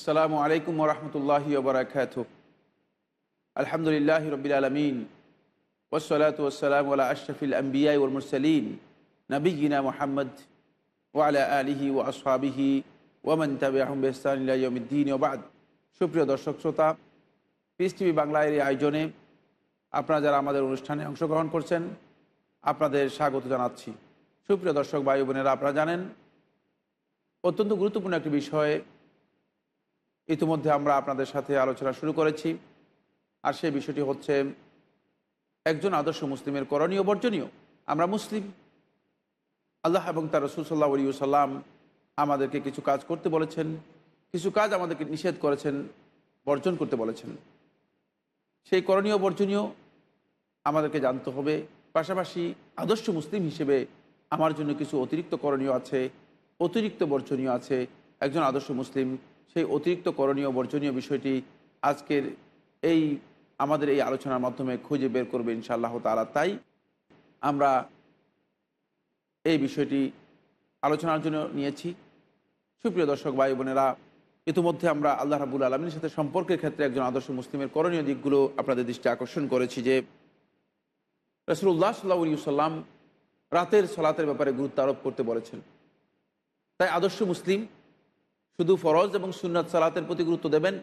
আসসালামু আলাইকুম ওরহমতুল্লাহ ওবরাকাত আলহামদুলিল্লাহ রবিল আলমিন। ওসলাত ওসালাম আল্লাহ আশরফিল আম্বিয়াই ওল মুরসলিন। নবীনা মোহাম্মদ ওয়ালা আলিহি ও আসহাবিহি ওমন তাবে আহমদিন ওবাদ সুপ্রিয় দর্শক শ্রোতা পিস টিভি বাংলার এই আয়োজনে আপনারা যারা আমাদের অনুষ্ঠানে অংশগ্রহণ করছেন, আপনাদের স্বাগত জানাচ্ছি। সুপ্রিয় দর্শক ভাই বোনেরা, আপনারা জানেন, অত্যন্ত গুরুত্বপূর্ণ একটি বিষয়ে ইতিমধ্যে আমরা আপনাদের সাথে আলোচনা শুরু করেছি। আর সেই বিষয়টি হচ্ছে, একজন আদর্শ মুসলিমের করণীয়, বর্জনীয়। আমরা মুসলিম। আল্লাহ এবং তার রসুল সাল্লাহ সাল্লাম আমাদেরকে কিছু কাজ করতে বলেছেন, কিছু কাজ আমাদেরকে নিষেধ করেছেন, বর্জন করতে বলেছেন। সেই করণীয়, বর্জনীয় আমাদেরকে জানতে হবে। পাশাপাশি আদর্শ মুসলিম হিসেবে আমার জন্য কিছু অতিরিক্ত করণীয় আছে, অতিরিক্ত বর্জনীয় আছে। একজন আদর্শ মুসলিম সেই অতিরিক্ত করণীয় বর্জনীয় বিষয়টি আজকের এই, আমাদের এই আলোচনার মাধ্যমে খুঁজে বের করবে ইনশাআল্লাহ তালা তাই আমরা এই বিষয়টি আলোচনার জন্য নিয়েছি। সুপ্রিয় দর্শক, ভাই বোনেরা, ইতিমধ্যে আমরা আল্লাহ রাবুল আলমীর সাথে সম্পর্কের ক্ষেত্রে একজন আদর্শ মুসলিমের করণীয় দিকগুলো আপনাদের দৃষ্টি আকর্ষণ করেছি যে রসুল্লাহ সাল্লা সাল্লাম রাতের সলাতের ব্যাপারে গুরুত্ব আরোপ করতে বলেছেন। তাই আদর্শ মুসলিম শুধু ফরজ এবং সুন্নাত সালাতের প্রতি গুরুত্ব দেবেন,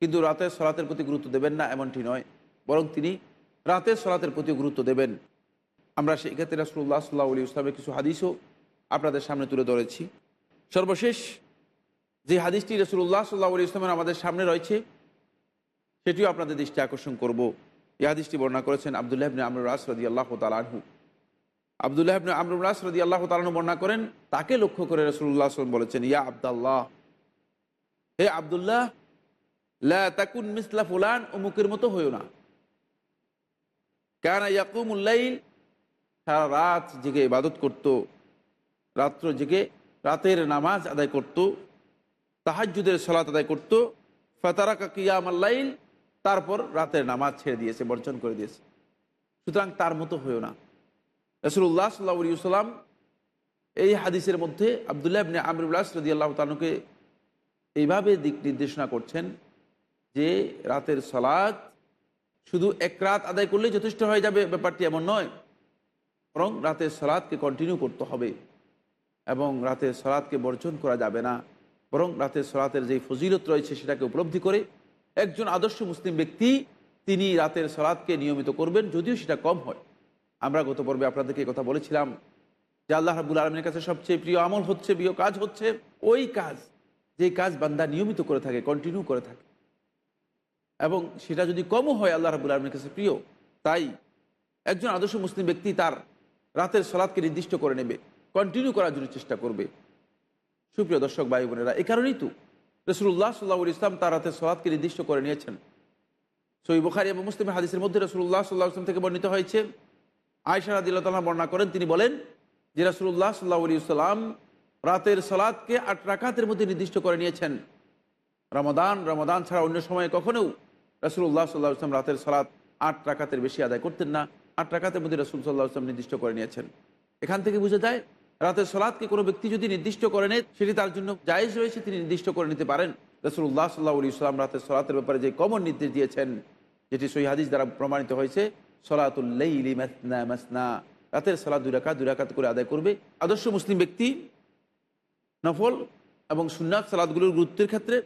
কিন্তু রাতের সলাতের প্রতি গুরুত্ব দেবেন না, এমনটি নয়। বরং তিনি রাতের সলাতের প্রতি গুরুত্ব দেবেন। আমরা সেই ক্ষেত্রে রাসুল্লাহ সাল্লাহ আলী ইসলামের কিছু হাদিসও আপনাদের সামনে তুলে ধরেছি। সর্বশেষ যে হাদিসটি রসুল্লাহ সাল্লাহ আলী ইসলামের আমাদের সামনে রয়েছে, সেটিও আপনাদের দৃষ্টি আকর্ষণ করব। এই হাদিসটি বর্ণনা করেছেন আবদুল্লাহ ইবনে আমর রাস আল্লাহ তালাহু আবদুল্লাহ ইবনে আমর রাস রদি আল্লাহ তালাহু বর্ণনা করেন, তাকে লক্ষ্য করে রসুল্লাহ আসলাম বলেছেন, ইয়া আবদাল্লাহ, হে আবদুল্লাহ লাকুন মিসলা ফুলান, অমুকের মতো হইও না। কেন ইয়াকুমুল্লাইল সারা রাত জেগে ইবাদত করত, রাত্র জেগে রাতের নামাজ আদায় করত তাহাজুদের সলাত আদায় করত, ফতারাকা কিয়াম আল্লাইল তারপর রাতের নামাজ ছেড়ে দিয়েছে, বর্জন করে দিয়েছে। সুতরাং তার মতো হইও না। রসুল্লাহ সাল্লাহ সাল্লাম এই হাদিসের মধ্যে আবদুল্লাহ ইবনে আমরুল্লাহ সদি আল্লাহ তানুকে এইভাবে দিক নির্দেশনা করছেন যে রাতের সলাদ শুধু এক রাত আদায় করলেই যথেষ্ট হয়ে যাবে, ব্যাপারটি এমন নয়। বরং রাতের সলাদকে কন্টিনিউ করতে হবে এবং রাতের সলাদকে বর্জন করা যাবে না। বরং রাতের সলাতের যেই ফজিলত রয়েছে সেটাকে উপলব্ধি করে একজন আদর্শ মুসলিম ব্যক্তি তিনি রাতের সলাদকে নিয়মিত করবেন, যদিও সেটা কম হয়। আমরা গত পর্বে আপনাদেরকে কথা বলেছিলাম যে আল্লাহ রাবুল আলমের কাছে সবচেয়ে প্রিয় আমল হচ্ছে, প্রিয় কাজ হচ্ছে ওই কাজ, যে কাজ বান্দা নিয়মিত করে থাকে কন্টিনিউ করে থাকে। এবং সেটা যদি কমও হয় আল্লাহ রাবুল আলমের কাছে প্রিয়, তাই একজন আদর্শ মুসলিম ব্যক্তি তার রাতের সলাদকে নির্দিষ্ট করে নেবে কন্টিনিউ করার জন্য চেষ্টা করবে। সুপ্রিয় দর্শক, ভাই বোনেরা এই কারণেই তো রসুল্লাহ সাল্লাহ ইসলাম তার রাতের সলাদকে নির্দিষ্ট করে নিয়েছেন। সই বুখারি এবং মুসলিম হাদিসের মধ্যে রসুল্লাহ সাল্লাহ ইসলাম থেকে বর্ণিত হয়েছে আয়সা রাদিল্লাহ বর্ণনা করেন, তিনি বলেন যে রসুল্লাহ সাল্লাহ আলী সাল্লাম রাতের সলাদকে আট রাকাতের মধ্যে নির্দিষ্ট করে নিয়েছেন। রমাদান রমাদান ছাড়া অন্য সময়ে কখনও রসুল্লাহ সাল্লাহ ইসলাম রাতের সলাদ আট রাকাতের বেশি আদায় করতেন না, আট রাকাতের মধ্যে রসুল সাল্লাহ ইসলাম নির্দিষ্ট করে নিয়েছেন। এখান থেকে বুঝে যায়, রাতের সলাদকে কোনো ব্যক্তি যদি নির্দিষ্ট করে নেয়, সেটি তার জন্য জায়েজ রয়েছে, তিনি নির্দিষ্ট করে নিতে পারেন। রসুল্লাহ সাল্লাহ ইসলাম রাতের সলাতের ব্যাপারে যে কমন নির্দেশ দিয়েছেন, যেটি সই হাদিস দ্বারা প্রমাণিত হয়েছে সলাতুল্লাইলি মাসনা মাসনা। রাতের সলাদ দুই রাকাত দুই রাকাত করে আদায় করবে। আদর্শ মুসলিম ব্যক্তি নফল এবং সুন্নাত সালাদগুলোর গুরুত্বের ক্ষেত্রে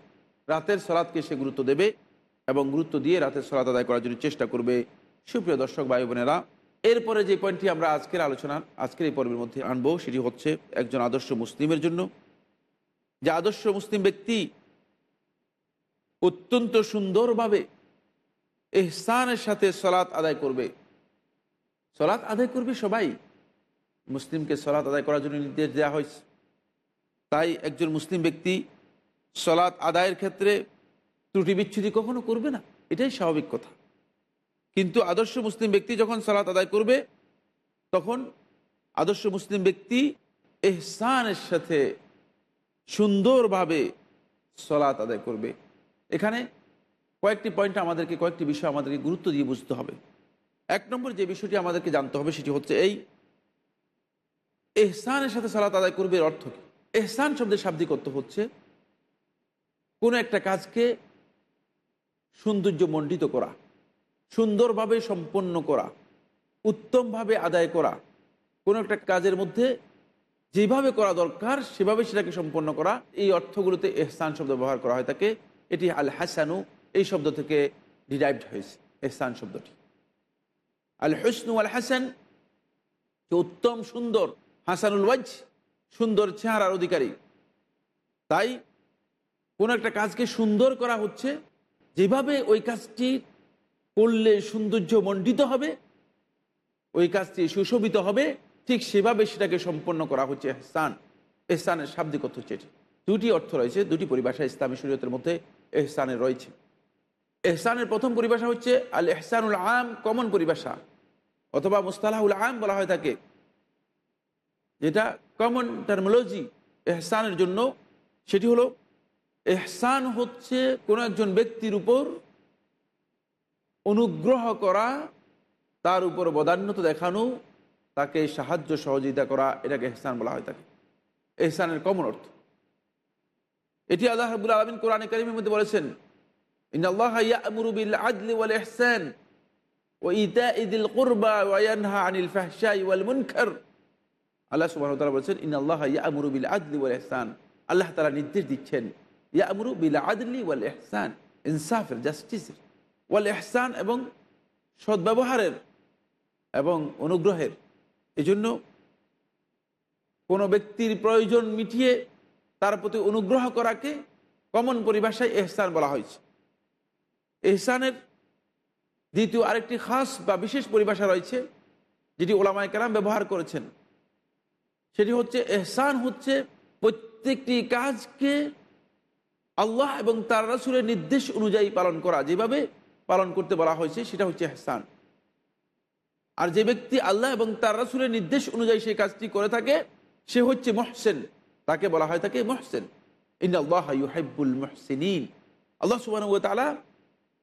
রাতের সলাদকে সে গুরুত্ব দেবে এবং গুরুত্ব দিয়ে রাতের সলাদ আদায় করার জন্য চেষ্টা করবে। সুপ্রিয় দর্শক, ভাই বোনেরা, এরপরে যে পয়েন্টটি আমরা আজকের আলোচনা, আজকের এই পর্বের মধ্যে আনব, সেটি হচ্ছে একজন আদর্শ মুসলিমের জন্য। যে আদর্শ মুসলিম ব্যক্তি অত্যন্ত সুন্দরভাবে এহসানের সাথে সলাৎ আদায় করবে। সলাৎ আদায় করবে সবাই। মুসলিমকে সলাৎ আদায় করার জন্য নির্দেশ দেওয়া হয়েছে। তাই একজন মুসলিম ব্যক্তি সলাৎ আদায়ের ক্ষেত্রে ত্রুটি বিচ্ছুতি কখনো করবে না। এটাই স্বাভাবিক কথা। কিন্তু আদর্শ মুসলিম ব্যক্তি যখন সালাত আদায় করবে, তখন আদর্শ মুসলিম ব্যক্তি এহসানের সাথে সুন্দরভাবে সলাত আদায় করবে। এখানে কয়েকটি পয়েন্ট আমাদেরকে, কয়েকটি বিষয় আমাদেরকে গুরুত্ব দিয়ে বুঝতে হবে। এক নম্বর যে বিষয়টি আমাদেরকে জানতে হবে সেটি হচ্ছে এই, এহসানের সাথে সালাত আদায় করবে এর অর্থ কি? এহসান শব্দের শাব্দিক অর্থ হচ্ছে কোনো একটা কাজকে সৌন্দর্য মণ্ডিত করা, সুন্দরভাবে সম্পন্ন করা, উত্তমভাবে আদায় করা, কোনো একটা কাজের মধ্যে যেভাবে করা দরকার সেভাবে সেটাকে সম্পন্ন করা, এই অর্থগুলোতে এহসান শব্দ ব্যবহার করা হয় তাকে, এটি আল হাসানু এই শব্দ থেকে ডিরাইভড হয়েছে, এহসান শব্দটি। আল হুসনু আল হাসান, যে উত্তম, সুন্দর, হাসানুল ওয়াজ সুন্দর চেহারার অধিকারী। তাই কোনো একটা কাজকে সুন্দর করা হচ্ছে, যেভাবে ওই কাজটি করলে সৌন্দর্য মণ্ডিত হবে, ওই কাজটি সুশোভিত হবে, ঠিক সেভাবে সেটাকে সম্পন্ন করা হচ্ছে এহসান। এহসানের শাব্দিক অর্থ হচ্ছে দুটি অর্থ রয়েছে, দুটি পরিভাষা ইসলামী শরীয়তের মধ্যে এহসানের রয়েছে। এহসানের প্রথম পরিভাষা হচ্ছে আল এহসানুল আম, কমন পরিভাষা। অথবা মুস্তালাহুল আম বলা হয় থাকে যেটা কমন টার্মোলজি এহসানের জন্য। সেটি হলো, এহসান হচ্ছে কোনো একজন ব্যক্তির উপর অনুগ্রহ করা, তার উপর বদান্যতা দেখানো, তাকে সাহায্য সহযোগিতা করা, এটাকে এহসান বলা হয় তাকে। এহসানের কমন অর্থ। এটি আল্লাহ রাবুল আলমিন কোরআন কারিমের মধ্যে বলেছেন এহসান ও ইতা ইদিল কুরবা ওয়ানহা আনিল আল্লাহ তালা বলছেন ইন আল্লাহ আল্লাহ তালা নির্দেশ দিচ্ছেন আদলি ইনসাফের এবং সদ্ব্যবহারের এবং অনুগ্রহের। এজন্য কোনো ব্যক্তির প্রয়োজন মিটিয়ে তার প্রতি অনুগ্রহ করাকে কমন পরিভাষায় এহসান বলা হয়েছে। এহসানের দ্বিতীয় আরেকটি খাস বা বিশেষ পরিভাষা রয়েছে, যেটি ওলামায় কালাম ব্যবহার করেছেন। সেটি হচ্ছে, এহসান হচ্ছে প্রত্যেকটি কাজকে আল্লাহ এবং তার রাসুলের নির্দেশ অনুযায়ী পালন করা। যেভাবে পালন করতে বলা হয়েছে, সেটা হচ্ছে এহসান। আর যে ব্যক্তি আল্লাহ এবং তার রাসুলের নির্দেশ অনুযায়ী সেই কাজটি করে থাকে, সে হচ্ছে মহসেন। তাকে বলা হয় তাকে মহসেন। ইন আল্লাহ মহসিন আল্লাহ সুবাহ তালা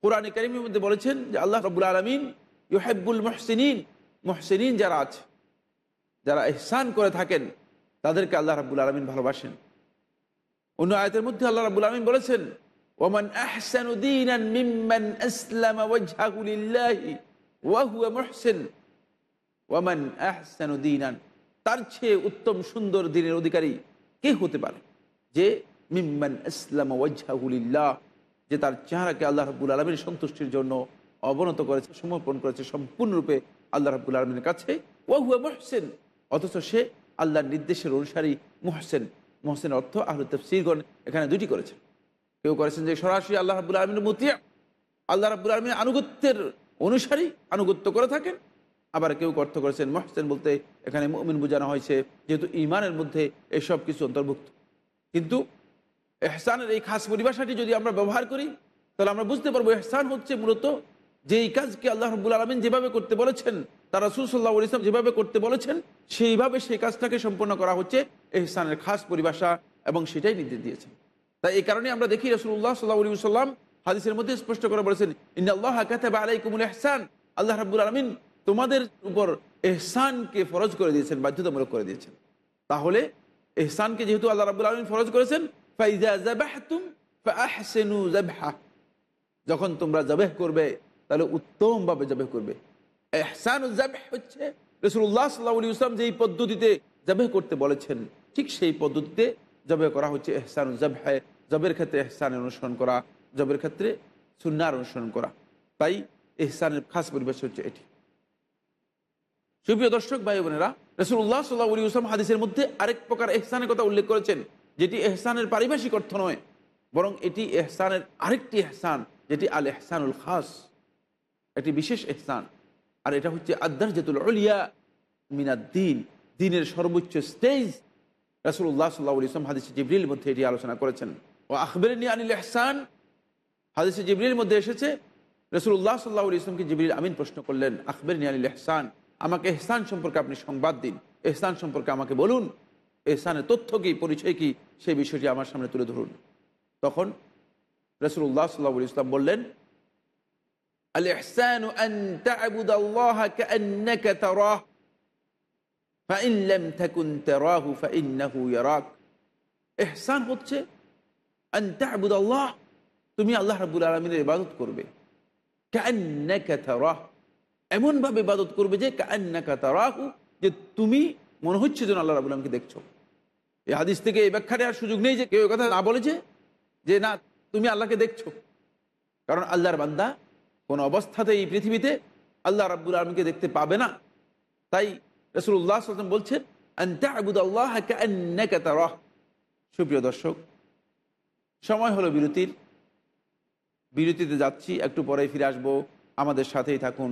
কোরআন করিমের মধ্যে বলেছেন যে আল্লাহ রবুল আলমিন ইউহাইবুল মহসিন মহসিন যারা আছে, যারা এহসান করে থাকেন, তাদেরকে আল্লাহ রাবুল আলমিন ভালোবাসেন। অন্য আয়তের মধ্যে আল্লাহ রাবুল আলমিন বলেছেন, ওমান আহসান মিম্মান আসলাম ওয়াজহাহু লিল্লাহি ওয়া মুহসিন। ওয়ামান আহসান দিনান, তার চেয়ে উত্তম সুন্দর দিনের অধিকারী কে হতে পারে? যে, মিম্মান ইসলাম ওয়াজহাহুলিল্লাহ যে তার চেহারাকে আল্লাহ রাবুল আলমীর সন্তুষ্টির জন্য অবনত করেছে, সমর্পণ করেছে, সম্পূর্ণরূপে আল্লাহ রাবুল আলমীর কাছে। ওয়াহুয়া মহসেন। অথচ সে আল্লাহর নির্দেশের অনুসারী মোহসেন। মোহসেন অর্থ আহলু তফসিরগণ এখানে দুটি করেছেন। কেউ করেছেন যে সরাসরি আল্লাহ রাবুল আলমীর মতিয়া আল্লাহ রাবুল আলমীর আনুগত্যের অনুসারী আনুগত্য করে থাকেন। আবার কেউ অর্থ করেছেন মহসেন বলতে এখানে মমিন বোঝানো হয়েছে, যেহেতু ইমানের মধ্যে এসব কিছু অন্তর্ভুক্ত। কিন্তু এহসানের এই খাস পরিভাষাটি যদি আমরা ব্যবহার করি, তাহলে আমরা বুঝতে পারব এহসান হচ্ছে মূলত যে এই কাজকে আল্লাহ রব্বুল আলমিন যেভাবে করতে বলেছেন, তারা রাসুল সাল্লাহ ইসলাম যেভাবে করতে বলেছেন, সেইভাবে সেই কাজটাকে সম্পন্ন করা হচ্ছে এহসানের খাস পরিভাষা এবং সেটাই নির্দেশ দিয়েছেন তাই এই কারণে আমরা দেখি রসুল্লাহ সাল্লাহ সাল্লাম হাদিসের মধ্যে স্পষ্ট করে বলেছেন ইন আল্লাহ কাতাবা আলাইকুমুল এহসান। আল্লাহ রাবুল আলমিন তোমাদের উপর এহসানকে ফরজ করে দিয়েছেন, বাধ্যতামূলক করে দিয়েছেন। তাহলে এহসানকে যেহেতু আল্লাহ রাবুল আলমিন ফরজ করেছেন ফাইজা জাবাহতুম ফাহসেনু জাবহা যখন তোমরা জবেহ করবে, তাহলে উত্তমভাবে জবেহ করবে। এহসান জাবেহ হচ্ছে রসুল্লাহ সাল্লাহ ইসলাম যেই পদ্ধতিতে জবেহ করতে বলেছেন, ঠিক সেই পদ্ধতিতে জবে করা হচ্ছে এহসান জবের ক্ষেত্রে এহসানের অনুসরণ করা জবের ক্ষেত্রে সুন্নার অনুসরণ করা। তাই এহসানের খাস পরিবেশ হচ্ছে এটি। সুপ্রিয় দর্শক, ভাই বোনেরা রসুল্লাহ সাল্লাহ আলী ইসলাম হাদিসের মধ্যে আরেক প্রকার এহসানের কথা উল্লেখ করেছেন। যেটি এহসানের পারিভাষিক অর্থ নয়, বরং এটি এহসানের আরেকটি এহসান, যেটি আল এহসানুল খাস, একটি বিশেষ এহসান। আর এটা হচ্ছে আদার জেতুল অলিয়া মিনাদ্দিন দিনের সর্বোচ্চ স্টেজ রাসুল্লাহ সাল্লাহ ইসলাম হাদিস জিবরিল মধ্যে এটি আলোচনা করেছেন। ও আখবরিনী আনিল এহসান, হাদিসে জিবরির মধ্যে এসেছে রসুল্লাহ সাল্লাহ ইসলামকে জিবরিল আমিন প্রশ্ন করলেন, আখবরিনী আনিল এহসান, আমাকে এহসান সম্পর্কে আপনি সংবাদ দিন, এহসান সম্পর্কে আমাকে বলুন। এহসানের তথ্য কি, পরিচয় কি সেই বিষয়টি আমার সামনে তুলে ধরুন। তখন রসুল্লাহ সাল্লাহ ইসলাম বললেন আল এহসান এহসান হচ্ছে আল্লাহ তুমি আল্লাহ রাবুল আলমিনের ইবাদত করবে। এমনভাবে ইবাদত করবে যে কান্না কাতারাহু যে তুমি মনে হচ্ছে যেন আল্লাহ রাবুল আলমকে দেখছ। এই হাদিস থেকে এই ব্যাখ্যা নেওয়ার সুযোগ নেই যে কেউ কথা না বলেছে যে না, তুমি আল্লাহকে দেখছ। কারণ আল্লাহর বান্দা কোনো অবস্থাতে এই পৃথিবীতে আল্লাহ রাব্বুল আলমকে দেখতে পাবে না। তাই রসুল্লাহ সাল্লাম বলছেন সুপ্রিয় দর্শক, সময় হলো বিরতির। বিরতিতে যাচ্ছি, একটু পরে ফিরে আসব। আমাদের সাথেই থাকুন।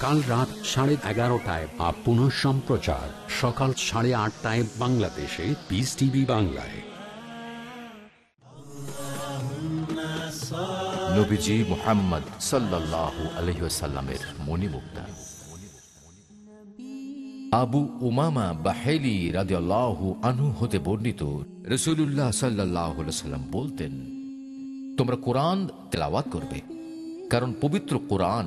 কাল রাত সাড়ে এগারোটায় বা পুনঃ সম্প্রচার। সকাল সাড়ে আটটায় বাংলাদেশে পিস টিভি বাংলায়। আবু বাহেলি বর্ণিত রসুল্লাহ বলতেন, তোমরা কোরআন তেলাওয়াত করবে, কারণ পবিত্র কোরআন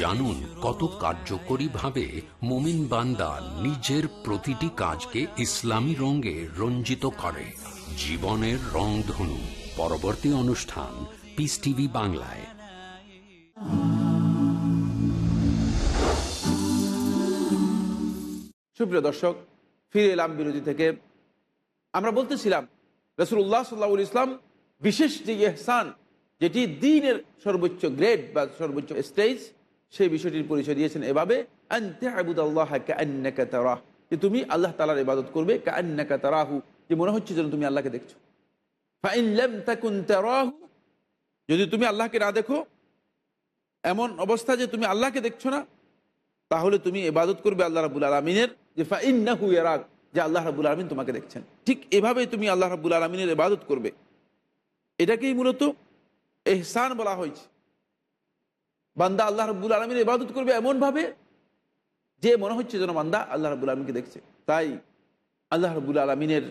জানুন কত কার্যকরী ভাবে মোমিন বান্দা নিজের প্রতিটি কাজকে ইসলামী রঙে রঞ্জিত করে। জীবনের রংধনু পরবর্তী অনুষ্ঠান পিস টিভি বাংলায়। সুপ্রিয় দর্শক, ফিরে এলাম বিরতি থেকে। আমরা বলতেছিলাম রসুল্লাহ সাল্লাহ ইসলাম বিশেষ যে এহসান যেটি দিনের সর্বোচ্চ গ্রেড বা সর্বোচ্চ স্টেজ সেই বিষয়টির পরিচয় দিয়েছেন এভাবে যে তুমি আল্লাহ তালার ইবাদত করবে কান্নাকা যে মনে হচ্ছে যেন তুমি আল্লাহকে দেখছ। যদি তুমি আল্লাহকে না দেখো, এমন অবস্থা যে তুমি আল্লাহকে দেখছ না, তাহলে তুমি এবাদত করবে আল্লাহ রাবুল আলমিনের যে ফাইন্নাহু ইয়ারাক, যে আল্লাহ রাবুল আলমিন তোমাকে দেখছেন। ঠিক এভাবেই তুমি আল্লাহ রাবুল আলমিনের এবাদত করবে। এটাকেই মূলত এহসান বলা হয়েছে। বান্দা আল্লাহ রব্বুল আলমীর ইবাদত করবে এমনভাবে যে মনে হচ্ছে যেন বান্দা আল্লাহ রব্বুল আলমীকে দেখছে। তাই আল্লাহ রব্বুল আলমিনের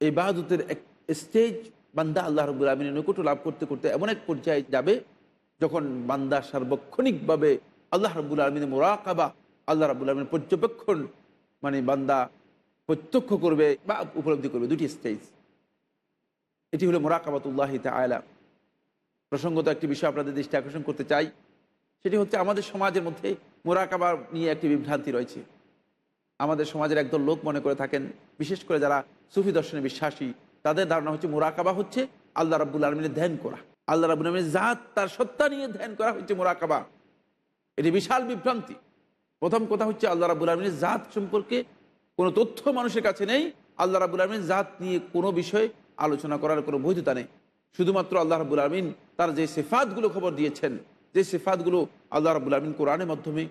ইবাদতের এক স্টেজ বান্দা আল্লাহ রব্বুল আলমিনের নৈকট্য লাভ করতে করতে এমন এক পর্যায়ে যাবে যখন বান্দা সার্বক্ষণিকভাবে আল্লাহ রব্বুল আলমিনের মোরাকাবা, আল্লাহ রব্বুল আলমিনের পর্যবেক্ষণ মানে বান্দা প্রত্যক্ষ করবে বা উপলব্ধি করবে। দুটি স্টেজ এটি হলো মোরাকাবাতুল্লাহ আয়লা প্রসঙ্গত একটি বিষয় আপনাদের দৃষ্টি আকর্ষণ করতে চাই। সেটি হচ্ছে আমাদের সমাজের মধ্যে মোরাকাবা নিয়ে একটি বিভ্রান্তি রয়েছে। আমাদের সমাজের একদল লোক মনে করে থাকেন, বিশেষ করে যারা সুফি দর্শনে বিশ্বাসী, তাদের ধারণা হচ্ছে মোরাকাবা হচ্ছে আল্লাহ রাবুল আলমিনের ধ্যান করা। আল্লাহ রাবুল আলমিনের জাত, তার সত্তা নিয়ে ধ্যান করা হচ্ছে মোরাকাবা। এটি বিশাল বিভ্রান্তি। প্রথম কথা হচ্ছে আল্লাহ রাবুল আলমিনের জাত সম্পর্কে কোনো তথ্য মানুষের কাছে নেই। আল্লাহ রাবুল আলমিনের জাত নিয়ে কোনো বিষয় আলোচনা করার কোনো বৈধতা নেই। শুধুমাত্র আল্লাহ রাবুল আলমিন তার যে সেফাতগুলো খবর দিয়েছেন যে সেফাতগুলো আল্লাহ রাবুল আলমিন কোরআনের মাধ্যমে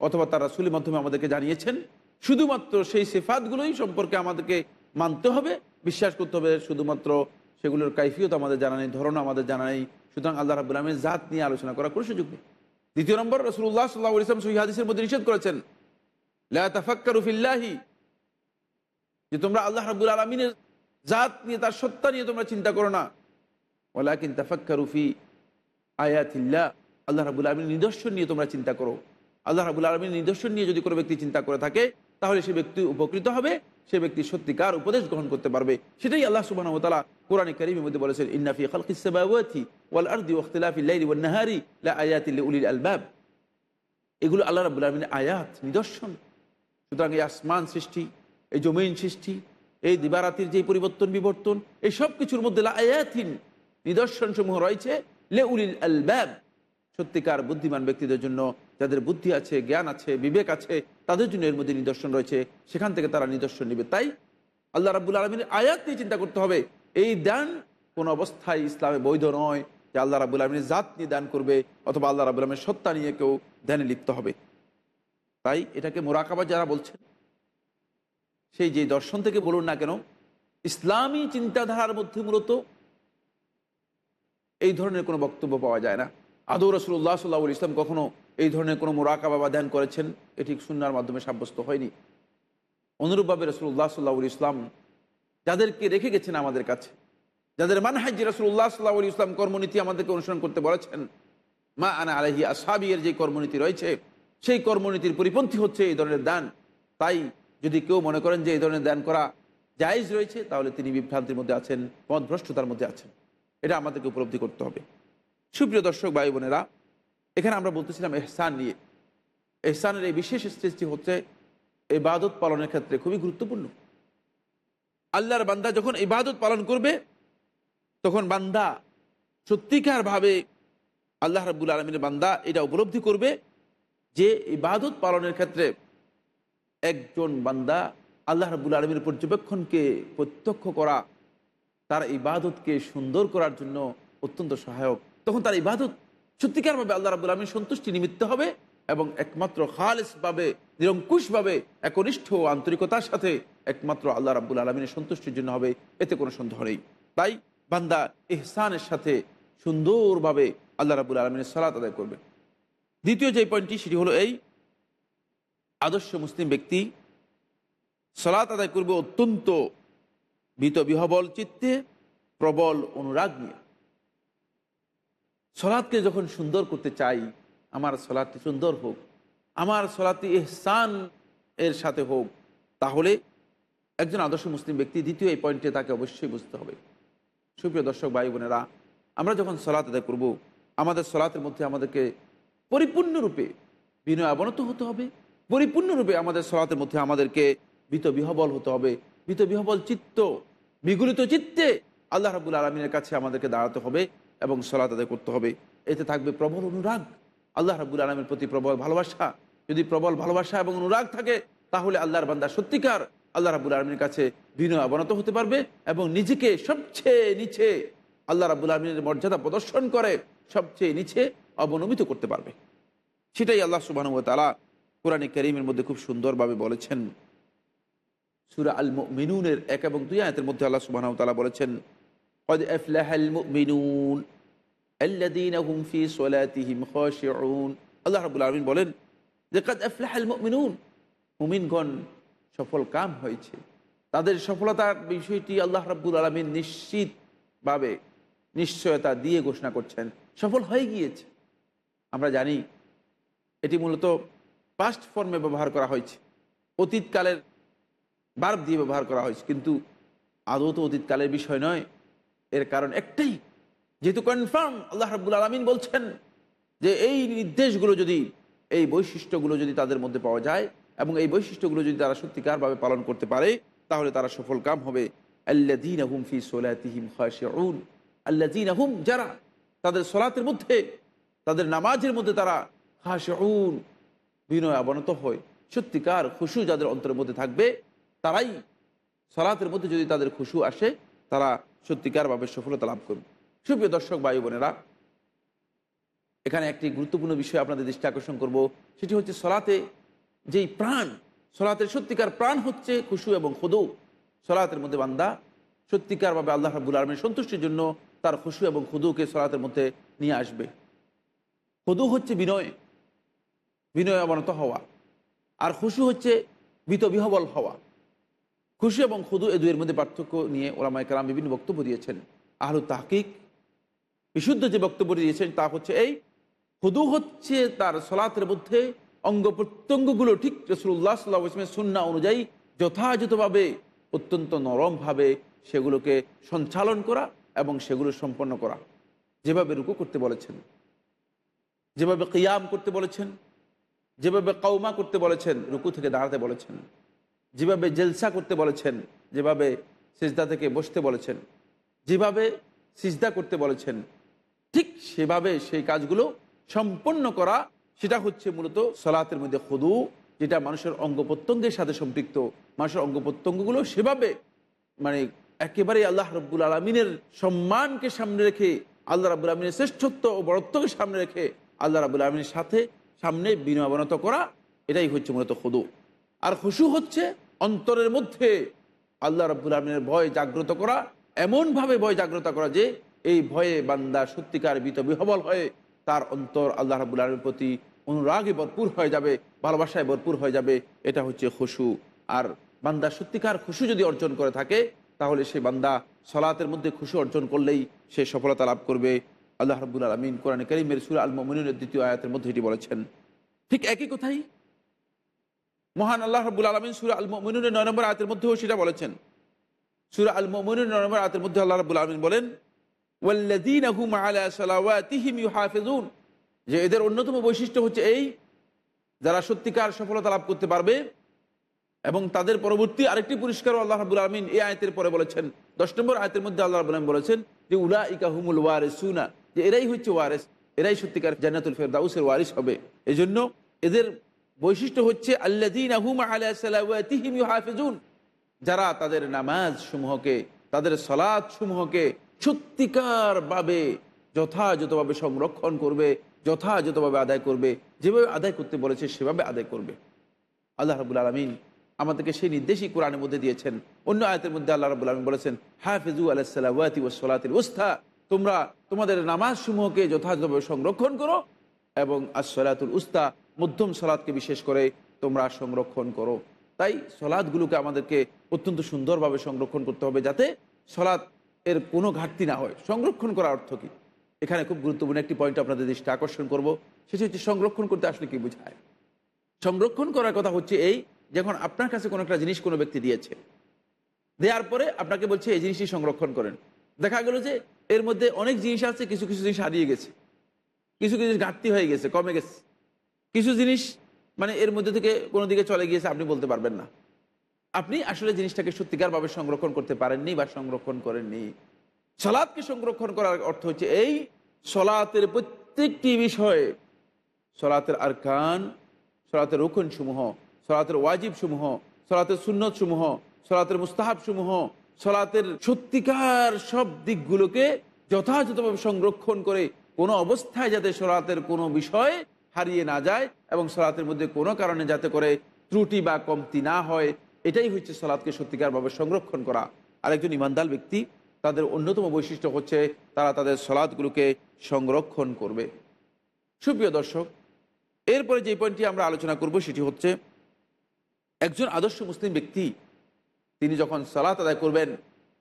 অথবা তার রাসুলের মাধ্যমে আমাদেরকে জানিয়েছেন, শুধুমাত্র সেই সেফাতগুলোই সম্পর্কে আমাদেরকে মানতে হবে, বিশ্বাস করতে হবে, শুধুমাত্র সেগুলোর কাইফিয়ত আমাদের জানা নেই ধরন আমাদের জানা নেই। সুতরাং আল্লাহ রাবুল আলমের জাত নিয়ে আলোচনা করার কোনো সুযোগ নেই। দ্বিতীয় নম্বর রসুল্লাহ সাল্লাহ ইসলাম সহিদের মধ্যে নিষেধ করেছেন লাফাক্কারুফিল্লাহি যে তোমরা আল্লাহ রাবুল আলমিনের জাত নিয়ে তার সত্তা নিয়ে তোমরা চিন্তা করো না। ওলা ওলাকিন তাফাক্কারুফি আয়াতিল্লাহ, আল্লাহ রাবুল আলমীর নিদর্শন নিয়ে তোমরা চিন্তা করো। আল্লাহ রাবুল আলমীর নিদর্শন নিয়ে যদি কোনো ব্যক্তি চিন্তা করে থাকে, তাহলে সে ব্যক্তি উপকৃত হবে, সে ব্যক্তি সত্যিকার উপদেশ গ্রহণ করতে পারবে। সেটাই আল্লাহ সুবাহ তালা কোরআন করিমের মধ্যে বলেছেন ইন্নাফি খালকিসাবাওয়াতি ওয়াল আরদি লা আয়াতিল উলিল আলবাব। এগুলো আল্লাহ রাবুল আলমিনের আয়াত, নিদর্শন। সুতরাং এই আসমান সৃষ্টি, এই জমিন সৃষ্টি, এই দিবারাতির যে পরিবর্তন বিবর্তন এই সব কিছুর মধ্যে আয়াতিন নিদর্শন সমূহ রয়েছে। লে উলিল আলবাব, সত্যিকার বুদ্ধিমান ব্যক্তিদের জন্য যাদের বুদ্ধি আছে, জ্ঞান আছে, বিবেক আছে, তাদের জন্য এর মধ্যে নিদর্শন রয়েছে। সেখান থেকে তারা নিদর্শন নেবে। তাই আল্লাহ রাবুল আলমীর আয়াত নিয়ে চিন্তা করতে হবে। এই দান কোন অবস্থায় ইসলামে বৈধ নয় যে আল্লাহ রাবুল আলমীর জাত নিয়ে দান করবে অথবা আল্লাহ রাবুল আলমের সত্তা নিয়ে কেউ ধ্যানে লিপ্ত হবে। তাই এটাকে মোরাকাবা যারা বলছেন, সেই যে দর্শন থেকে বলুন না কেন, ইসলামী চিন্তাধারার মধ্যে মূলত এই ধরনের কোনো বক্তব্য পাওয়া যায় না। আদৌ রসুল্লাহ সাল্লাহ ইসলাম কখনো এই ধরনের কোনো মোরাকাবা বা ধ্যান করেছেন? এটি সুন্নার মাধ্যমে সাব্যস্ত হয়নি। অনুরূপভাবে রসুল্লাহ সাল্লাহ ইসলাম যাদেরকে রেখে গেছেন আমাদের কাছে, যাদের মান মানহাজি রসুল্লাহ সাল্লাহ ইসলাম কর্মনীতি আমাদেরকে অনুসরণ করতে বলেছেন, মা আনা আলহি আসাবিয়ের যে কর্মনীতি রয়েছে, সেই কর্মনীতির পরিপন্থী হচ্ছে এই ধরনের দান। তাই যদি কেউ মনে করেন যে এই ধরনের দান করা জায়জ রয়েছে, তাহলে তিনি বিভ্রান্তির মধ্যে আছেন, পথভ্রষ্টতার মধ্যে আছেন। এটা আমাদেরকে উপলব্ধি করতে হবে। সুপ্রিয় দর্শক, ভাই বোনেরা, এখানে আমরা বলতেছিলাম এহসান নিয়ে। এহসানের এই বিশেষ স্টেজটি হচ্ছে ইবাদত পালনের ক্ষেত্রে, খুবই গুরুত্বপূর্ণ। আল্লাহর বান্দা যখন ইবাদত পালন করবে, তখন বান্দা সত্যিকারভাবে আল্লাহ রাবুল আলমীর বান্দা এটা উপলব্ধি করবে যে ইবাদত পালনের ক্ষেত্রে একজন বান্দা আল্লাহ রাবুল আলমীর পর্যবেক্ষণকে প্রত্যক্ষ করা তার ইবাদতকে সুন্দর করার জন্য অত্যন্ত সহায়ক। তখন তার ইবাদত সত্যিকারভাবে আল্লাহ রাবুল আলমীর সন্তুষ্টি নিমিত্ত হবে এবং একমাত্র খালেসভাবে, নিরঙ্কুশভাবে, একনিষ্ঠ আন্তরিকতার সাথে একমাত্র আল্লাহ রাবুল আলমিনের সন্তুষ্টির জন্য হবে। এতে কোনো সন্দেহ নেই। তাই বান্দা এহসানের সাথে সুন্দরভাবে আল্লাহ রাবুল আলমিনের সালাত আদায় করবে। দ্বিতীয় যে পয়েন্টটি, সেটি হলো এই, আদর্শ মুসলিম ব্যক্তি সলাত আদায় করবে অত্যন্ত ভীত বিহবল চিত্তে প্রবল অনুরাগ নিয়ে। সলাদকে যখন সুন্দর করতে চাই, আমার সলাদটি সুন্দর হোক, আমার সলাদটি এহসান এর সাথে হোক, তাহলে একজন আদর্শ মুসলিম ব্যক্তি দ্বিতীয় এই পয়েন্টে তাকে অবশ্যই বুঝতে হবে। সুপ্রিয় দর্শক, ভাই বোনেরা, আমরা যখন সলাত আদায় করব, আমাদের সলাতের মধ্যে আমাদেরকে পরিপূর্ণরূপে বিনয় অবনত হতে হবে, পরিপূর্ণরূপে আমাদের সলাতের মধ্যে আমাদেরকে ভীত বিহবল হতে হবে। ভীত বিহবল চিত্ত, বিগলিত চিত্তে আল্লাহ রাবুল আলমিনের কাছে আমাদেরকে দাঁড়াতে হবে এবং সলাত আদায় করতে হবে। এতে থাকবে প্রবল অনুরাগ। আল্লাহ রাবুল আলমের প্রতি প্রবল ভালোবাসা। যদি প্রবল ভালোবাসা এবং অনুরাগ থাকে, তাহলে আল্লাহর বান্দা সত্যিকার আল্লাহ রাবুল আলমীর কাছে বিনয় অবনত হতে পারবে এবং নিজেকে সবচেয়ে নিচে আল্লাহ রাবুল আলমিনের মর্যাদা প্রদর্শন করে সবচেয়ে নিচে অবনমিত করতে পারবে। সেটাই আল্লাহ সুবাহ তালা কোরআনে করিমের মধ্যে খুব সুন্দরভাবে বলেছেন। সুরা আল মিনুনের এক এবং দুই আয়তের মধ্যে আল্লাহ সুবাহ তালা বলেছেন قد أفلح المؤمنون الذين هم في صلاتهم خاشعون আল্লাহ রাবুল আলমিন বলেন যে কাদ আফলাহ আল মুমিনুন মুমিনগণ সফল কাম হয়েছে তাদের সফলতার বিষয়টি আল্লাহ রাব্বুল আলমিন নিশ্চিতভাবে নিশ্চয়তা দিয়ে ঘোষণা করছেন সফল হয়ে গিয়েছে আমরা জানি এটি মূলত পাস্ট ফর্মে ব্যবহার করা হয়েছে অতীতকালের বার্ব দিয়ে ব্যবহার করা হয়েছে, কিন্তু আদৌ তো অতীতকালের বিষয় নয়। এর কারণ একটাই, যেহেতু কনফার্ম আল্লাহ রাব্বুল আলমিন বলছেন যে এই নির্দেশগুলো যদি, এই বৈশিষ্ট্যগুলো যদি তাদের মধ্যে পাওয়া যায় এবং এই বৈশিষ্ট্যগুলো যদি তারা সত্যিকারভাবে পালন করতে পারে, তাহলে তারা সফল কাম হবে। আল্লাদিন আহুম ফি সোলাতিহিম খাশিউন। আল্লাদিন আহুম যারা তাদের সলাতের মধ্যে, তাদের নামাজের মধ্যে তারা খাশিউন, বিনয় অবনত হয়। সত্যিকার খুশু যাদের অন্তরের মধ্যে থাকবে তারাই সলাতের মধ্যে যদি তাদের খুশু আসে, তারা সত্যিকারভাবে সফলতা লাভ করবে। সুপ্রিয় দর্শক, ভাই বোনেরা, এখানে একটি গুরুত্বপূর্ণ বিষয় আপনাদের দৃষ্টি আকর্ষণ করব। সেটি হচ্ছে সলাতে যেই প্রাণ, সলাতের সত্যিকার প্রাণ হচ্ছে খুশু এবং খুদু। সলাতের মধ্যে বান্দা সত্যিকারভাবে আল্লাহ রাবুল আলমের সন্তুষ্টির জন্য তার খুশু এবং খুদুকে সলাতের মধ্যে নিয়ে আসবে। খুদু হচ্ছে বিনয় বিনয় অবনত হওয়া। আর খুশু হচ্ছে বিত বিহবল হওয়া। খুশি এবং খুদু এ দুয়ের মধ্যে পার্থক্য নিয়ে ওলামায় কালাম বিভিন্ন বক্তব্য দিয়েছেন। আহলু তাহকিক, বিশুদ্ধ যে বক্তব্য দিয়েছেন তা হচ্ছে এই, খুদু হচ্ছে তার সলাতের মধ্যে অঙ্গ প্রত্যঙ্গগুলো ঠিক রসুল্লাহ সাল্লাহ সুন্না অনুযায়ী যথাযথভাবে, অত্যন্ত নরমভাবে সেগুলোকে সঞ্চালন করা এবং সেগুলো সম্পন্ন করা। যেভাবে রুকু করতে বলেছেন, যেভাবে কিয়াম করতে বলেছেন, যেভাবে কৌমা করতে বলেছেন, রুকু থেকে দাঁড়াতে বলেছেন। যেভাবে জেলসা করতে বলেছেন, যেভাবে সিজদা থেকে বসতে বলেছেন, যেভাবে সিজদা করতে বলেছেন, ঠিক সেভাবে সেই কাজগুলো সম্পন্ন করা, সেটা হচ্ছে মূলত সলাতের মধ্যে খুদু, যেটা মানুষের অঙ্গ প্রত্যঙ্গের সাথে সম্পৃক্ত। মানুষের অঙ্গ প্রত্যঙ্গগুলো সেভাবে মানে একেবারে আল্লাহ রব্বুল আলমিনের সম্মানকে সামনে রেখে, আল্লাহ রাবুল আলমিনের শ্রেষ্ঠত্ব ও বরত্বকে সামনে রেখে, আল্লাহ রাবুল আলমিনের সাথে সামনে বিনয়বনত করা, এটাই হচ্ছে মূলত খুদু। আর খুশু হচ্ছে অন্তরের মধ্যে আল্লাহ রাবুল আলমিনের ভয় জাগ্রত করা, এমনভাবে ভয় জাগ্রত করা যে এই ভয়ে বান্দা সত্যিকার বিত বিহবল হয়ে তার অন্তর আল্লাহ রাবুল আলমের প্রতি অনুরাগে ভরপুর হয়ে যাবে, ভালোবাসায় ভরপুর হয়ে যাবে, এটা হচ্ছে খুশু। আর বান্দা সত্যিকার খুশু যদি অর্জন করে থাকে, তাহলে সে বান্দা সলাতের মধ্যে খুশু অর্জন করলেই সে সফলতা লাভ করবে। আল্লাহ রাবুল আলমিন কোরআন করিমের সুর আল মমিনের দ্বিতীয় আয়াতের মধ্যে এটি বলেছেন। ঠিক একই কথাই মহান আল্লাহ রাবুল আলমিন সুর আল মমিনের নয় নম্বর আয়তের মধ্যেও সেটা বলেছেন। সুর আল মমিনের নয় নম্বর আয়াতের মধ্যে আল্লাহ রাবুল আলমিন বলেন যে এদের অন্যতম বৈশিষ্ট্য হচ্ছে এই, যারা সত্যিকার সফলতা লাভ করতে পারবে এবং তাদের পরবর্তী আরেকটি পুরস্কার আল্লাহ রাবুল আলমিন এই আয়তের পরে বলেছেন। দশ নম্বর আয়তের মধ্যে আল্লাহ রাবুল আলম বলেছেন যে উলা ইকা হুমুল ওয়ারেস সুনা যে এরাই হচ্ছে ওয়ারেস, এরাই সত্যিকার জান্নাতুল ফেরদাউসের ওয়ারিস হবে। এই জন্য এদের বৈশিষ্ট্য হচ্ছে আল্লাদিন যারা তাদের নামাজ সমূহকে তাদের সলাদ সমূহকে সত্যিকারভাবে যথাযথভাবে সংরক্ষণ করবে, যথাযথভাবে আদায় করবে, যেভাবে আদায় করতে বলেছে, সেভাবে আদায় করবে। আল্লাহ রাবুল আলমিন আমাদেরকে সেই নির্দেশই কোরআনের মধ্যে দিয়েছেন। অন্য আয়তের মধ্যে আল্লাহ রাবুল আলমিন বলেছেন, হাফিজু আলাহিসাল্লাতি ও সলাতিল উস্তা। তোমরা তোমাদের নামাজ সমূহকে যথাযথভাবে সংরক্ষণ করো এবং আসলাতুল উস্তা মধ্যম সলাদকে বিশেষ করে তোমরা সংরক্ষণ করো। তাই সলাদগুলোকে আমাদেরকে অত্যন্ত সুন্দরভাবে সংরক্ষণ করতে হবে যাতে সলাদ এর কোনো ঘাটতি না হয়। সংরক্ষণ করার অর্থ কী? এখানে খুব গুরুত্বপূর্ণ একটি পয়েন্ট আপনাদের দৃষ্টি আকর্ষণ করব। সেটি হচ্ছে সংরক্ষণ করতে আসলে কি বোঝায়? সংরক্ষণ করার কথা হচ্ছে এই, যখন আপনার কাছে কোনো একটা জিনিস কোনো ব্যক্তি দিয়েছে দেওয়ার পরে আপনাকে বলছে এই জিনিসটি সংরক্ষণ করেন। দেখা গেল যে এর মধ্যে অনেক জিনিস আছে, কিছু কিছু জিনিস হারিয়ে গেছে। কিছু কিছু ঘাটতি হয়ে গেছে, কমে গেছে। কিছু জিনিস মানে এর মধ্যে থেকে কোনো দিকে চলে গিয়েছে, আপনি বলতে পারবেন না। আপনি আসলে জিনিসটাকে সত্যিকারভাবে সংরক্ষণ করতে পারেননি বা সংরক্ষণ করেননি। সলাদকে সংরক্ষণ করার অর্থ হচ্ছে এই সলাতের প্রত্যেকটি বিষয়ে, সলাতের আরকান, সলাতের রুকন সমূহ সলাতের ওয়াজিব সমূহ সলাতের সুন্নত সমূহ সলাতের মুস্তাহাব সমূহ সলাতের সত্যিকার সব দিকগুলোকে যথাযথভাবে সংরক্ষণ করে কোনো অবস্থায় যাতে সলাতের কোনো বিষয় হারিয়ে না যায় এবং সলাতের মধ্যে কোনো কারণে যাতে করে ত্রুটি বা কমতি না হয়, এটাই হচ্ছে সলাদকে সত্যিকারভাবে সংরক্ষণ করা। আরেকজন ইমানদার ব্যক্তি, তাদের অন্যতম বৈশিষ্ট্য হচ্ছে তারা তাদের সলাদগুলোকে সংরক্ষণ করবে। সুপ্রিয় দর্শক, এরপরে যে পয়েন্টটি আমরা আলোচনা করব সেটি হচ্ছে, একজন আদর্শ মুসলিম ব্যক্তি, তিনি যখন সলাত আদায় করবেন,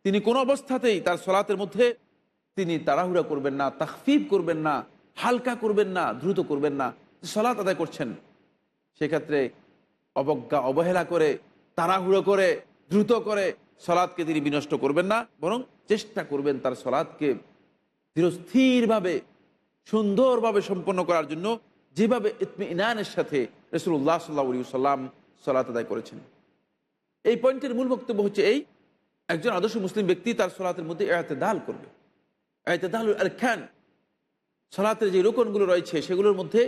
তিনি কোনো অবস্থাতেই তার সলাতের মধ্যে তিনি তাড়াহুড়া করবেন না তাকফিব করবেন না, হালকা করবেন না, দ্রুত করবেন না। সলাত আদায় করছেন। সেক্ষেত্রে অবজ্ঞা, অবহেলা করে, তাড়াহুড়ো করে, দ্রুত করে সলাদকে তিনি বিনষ্ট করবেন না, বরং চেষ্টা করবেন তার সলাদকে ধীরস্থিরভাবে, সুন্দরভাবে সম্পন্ন করার জন্য যেভাবে ইতমি ইনানের সাথে রসুল্লাহ সাল্লা সাল্লাম সলাত আদায় করেছেন। এই পয়েন্টের মূল বক্তব্য হচ্ছে এই, একজন আদর্শ মুসলিম ব্যক্তি তার সলাতের মধ্যে এতে দাল করবে। এতে দাল আর খান সলাতের যে রোকনগুলো রয়েছে সেগুলোর মধ্যে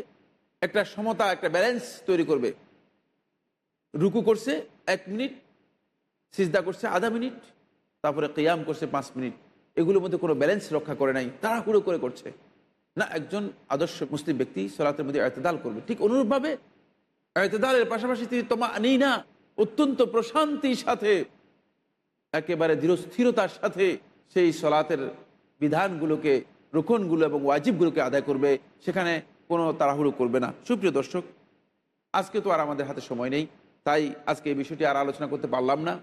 একটা সমতা, একটা ব্যালেন্স তৈরি করবে। রুকু করছে এক মিনিট, সিজদা করছে আধা মিনিট, তারপরে কেয়াম করছে পাঁচ মিনিট। এগুলোর মধ্যে কোনো ব্যালেন্স রক্ষা করে নাই, তাড়াহুড়ো করে করছে। না, একজন আদর্শ মুসলিম ব্যক্তি সলাতের মধ্যে এতেদাল করবে। ঠিক অনুরূপভাবে এতেদালের পাশাপাশি তিনি তোমা নেই না অত্যন্ত প্রশান্তির সাথে, একেবারে দৃঢ়স্থিরতার সাথে সেই সলাতের বিধানগুলোকে, রোকনগুলো এবং ওয়াজিবগুলোকে আদায় করবে। সেখানে কোনো তাড়াহুড়ো করবে না। সুপ্রিয় দর্শক, আজকে তো আর আমাদের হাতে সময় নেই, তাই আজকে এই বিষয়টি আর আলোচনা করতে পারলাম না।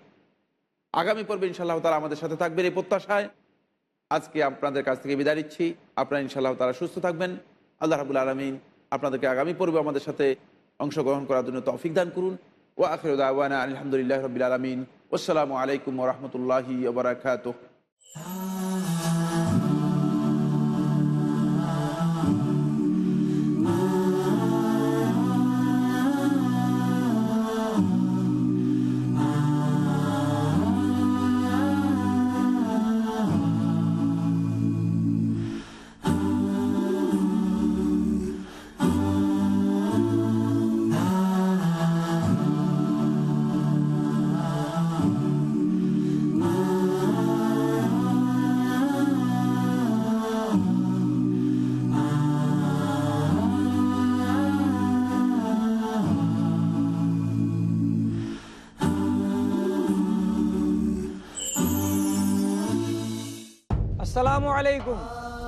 আগামী পর্বে ইনশাল্লাহ তারা আমাদের সাথে থাকবেন এই প্রত্যাশায়। আজকে আপনাদের কাছ থেকে বিদায় নিচ্ছি। আপনারা ইনশাল্লাহ তারা সুস্থ থাকবেন। আল্লাহ রাবুল আলমিন আপনাদেরকে আগামী পর্বে আমাদের সাথে অংশগ্রহণ করার জন্য তৌফিক দান করুন। ও আখরুদ্দাওয়ানা আলহামদুলিল্লাহ রবিল আলমিন। আসসালামু আলাইকুম রহমতুল্লাহি ওবরাকাত আলাইকুম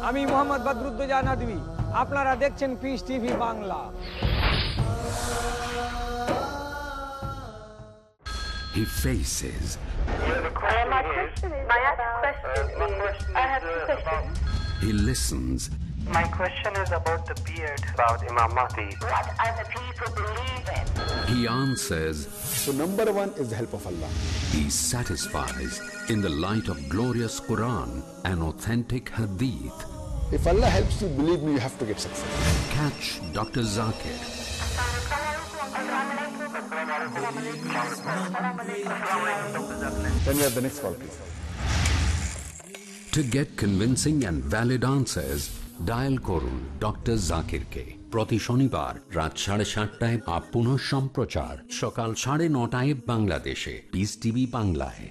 আমি মোহাম্মদ বদরুদ্দোজা নদী আপনারা দেখছেন Peace TV Bangla He faces. My question is my question is I have two questions. He listens. My question is about the beard about Imam Mahdi. What are the people believe in? He answers. So number one is the help of Allah. He satisfies in the light of glorious Quran and authentic Hadith. If Allah helps you, believe me, you have to get success. Catch Dr. Zakir Then we have the next call, please. to get convincing and valid answers. Dial করুন doctor জাকিরকে প্রতি শনিবার রাত সাড়ে সাতটায় up পুনঃ সম্প্রচার সকাল সাড়ে নটায় বাংলাদেশে পিস টিভি বাংলায়